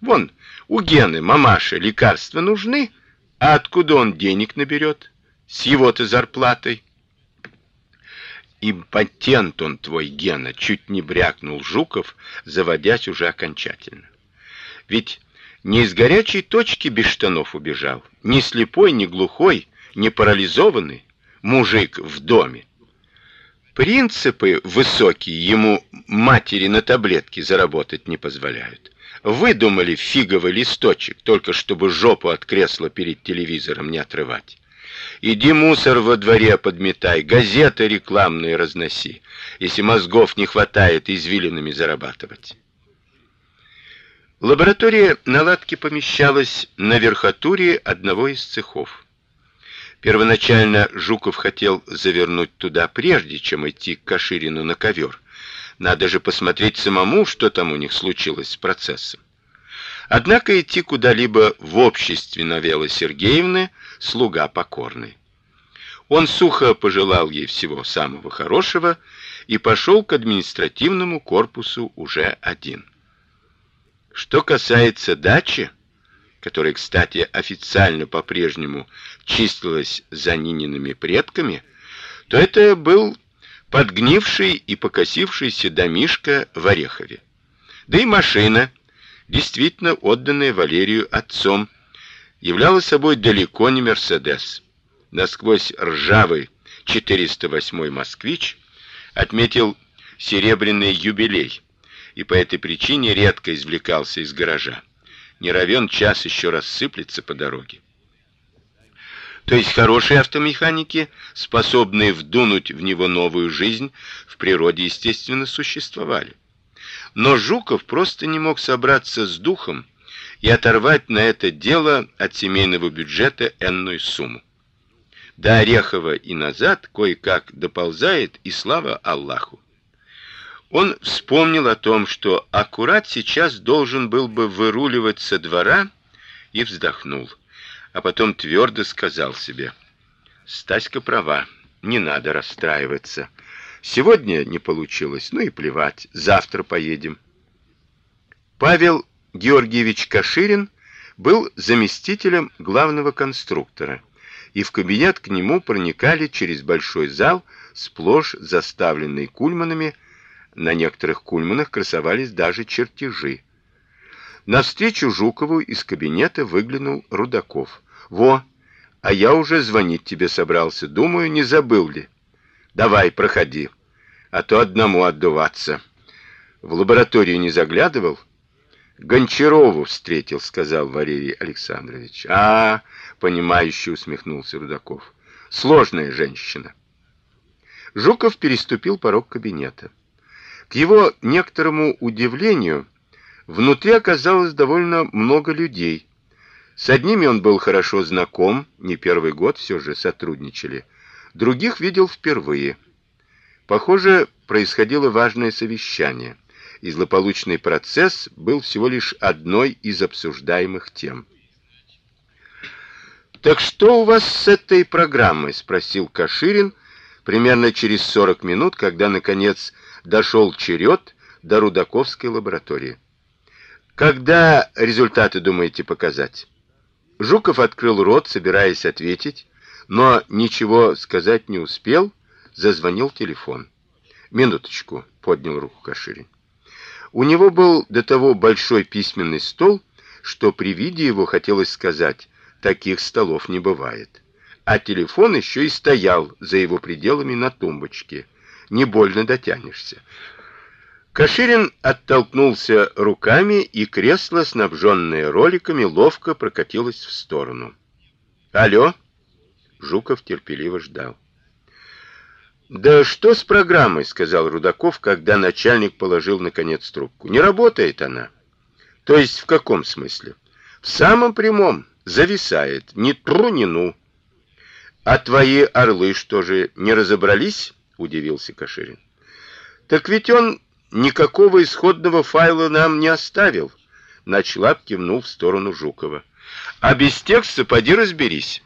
Вон, у Гены, мамаше, лекарства нужны, а откуда он денег наберет? С его-то зарплатой. Импотент он твой, Гена, чуть не брякнул Жуков, заводясь уже окончательно. Ведь не из горячей точки без штанов убежал, ни слепой, ни глухой, не парализованный мужик в доме. Принципы высокие ему матери на таблетки заработать не позволяют. Выдумали фиговый листочек, только чтобы жопу от кресла перед телевизором не отрывать. Иди мусор во дворе подметай, газеты рекламные разноси, если мозгов не хватает извилинами зарабатывать. Лаборатория наладки помещалась на верхотуре одного из цехов. Первоначально Жуков хотел завернуть туда прежде, чем идти к Каширину на ковер. Надо же посмотреть самому, что там у них случилось с процессом. Однако идти куда-либо в обществе Навелы Сергеевны слуга покорный. Он сухо пожелал ей всего самого хорошего и пошел к административному корпусу уже один. Что касается дачи, которая, кстати, официально по-прежнему числилась за Ниниными предками, то это был подгнивший и покосившийся домишко в Орехове. Да и машина, действительно отданная Валерию отцом, являла собой далеко не Мерседес. Насквозь ржавый 408 Москвич отметил серебряный юбилей и по этой причине редко извлекался из гаража не равен час еще рассыплется по дороге. То есть хорошие автомеханики, способные вдунуть в него новую жизнь, в природе, естественно, существовали. Но Жуков просто не мог собраться с духом и оторвать на это дело от семейного бюджета энную сумму. До Орехова и назад кое-как доползает, и слава Аллаху. Он вспомнил о том, что аккурат сейчас должен был бы выруливать со двора, и вздохнул, а потом твердо сказал себе: "Стаська права, не надо расстраиваться. Сегодня не получилось, ну и плевать, завтра поедем". Павел Георгиевич Каширин был заместителем главного конструктора, и в кабинет к нему проникали через большой зал, сплошь заставленный кульманами на некоторых кульманах красовались даже чертежи. На встречу Жукову из кабинета выглянул Рудаков. Во, а я уже звонить тебе собрался, думаю, не забыл ли. Давай, проходи, а то одному отдуваться. В лабораторию не заглядывал? Гончарову встретил, сказал Валерий Александрович. А, понимающе усмехнулся Рудаков. Сложная женщина. Жуков переступил порог кабинета. К его некоторому удивлению, внутри оказалось довольно много людей. С одними он был хорошо знаком, не первый год все же сотрудничали. Других видел впервые. Похоже, происходило важное совещание, и злополучный процесс был всего лишь одной из обсуждаемых тем. Так что у вас с этой программой, спросил Каширин примерно через 40 минут, когда наконец дошел черед до Рудаковской лаборатории. Когда результаты думаете показать? Жуков открыл рот, собираясь ответить, но ничего сказать не успел, зазвонил телефон. Минуточку, поднял руку Каширин. У него был до того большой письменный стол, что при виде его хотелось сказать: таких столов не бывает. А телефон еще и стоял за его пределами на тумбочке не больно дотянешься. Каширин оттолкнулся руками, и кресло, снабженное роликами, ловко прокатилось в сторону. Алло. Жуков терпеливо ждал. Да что с программой, сказал Рудаков, когда начальник положил наконец трубку. Не работает она. То есть в каком смысле? В самом прямом, зависает, ни тру, ни ну. А твои орлы что же, не разобрались? удивился Каширин. Так ведь он никакого исходного файла нам не оставил. Начлап кивнул в сторону Жукова. А без текста поди разберись.